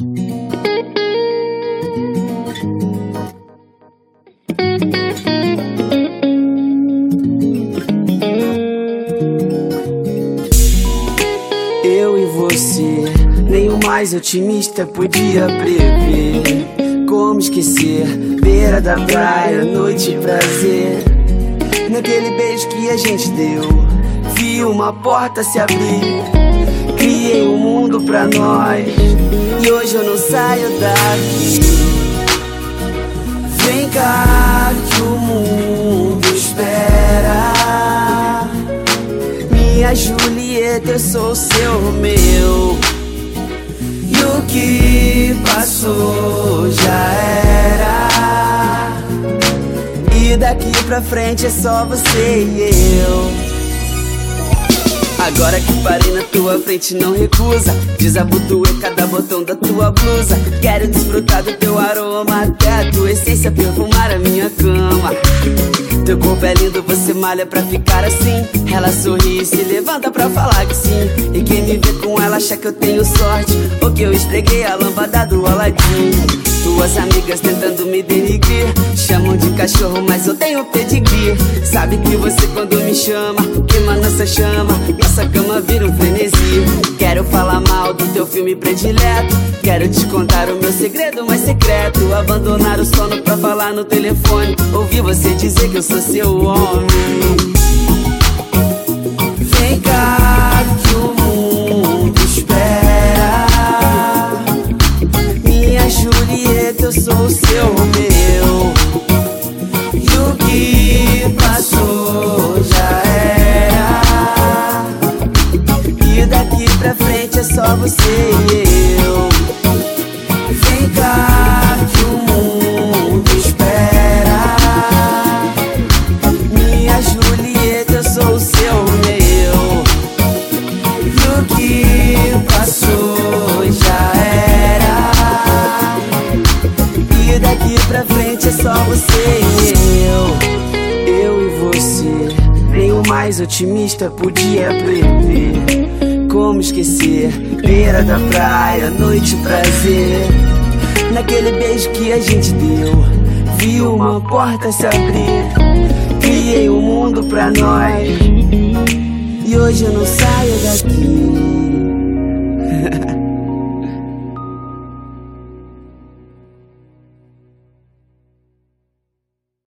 Eu e você, nem o mais otimista podia prever. Como esquecer, beira da praia, noite prazer. Naquele beijo que a gente deu, vi uma porta se abrir. Pra nós, e hoje eu não saio daqui. Vem cá que o mundo espera. Minha Julieta, eu sou seu meu. E o que passou já era. E daqui pra frente é só você e eu. Agora que parei na tua frente, não recusa. Desabotoei cada botão da tua blusa. Quero desfrutar do teu aroma, até a tua essência perfumar a minha cama. Teu corpo é lindo, você malha pra ficar assim. Ela sorri e se levanta pra falar que sim. E quem me vê com ela acha que eu tenho sorte. Ou que eu estreguei a lâmpada do Aladim. Tuas amigas tentando me denigrir. Chamam de cachorro, mas eu tenho pedigree. Sabe que você quando me chama, queima nossa chama. Nossa cama vira um frenesi. Quero falar mal do teu filme predileto. Quero te contar o meu segredo mais secreto. Abandonar o sono pra falar no telefone. Ouvir você dizer que eu sou seu homem. Vem cá que o mundo espera. Minha Julieta, eu sou o seu meu. Pra frente é só você e eu. Vem cá que o mundo espera. Minha Julieta, eu sou o seu meu. E o que passou já era. E daqui pra frente é só você e eu. Eu e você, nem o mais otimista podia prever. Como esquecer, beira da praia, noite prazer. Naquele beijo que a gente deu, vi uma porta se abrir. Criei um mundo pra nós. E hoje eu não saio daqui.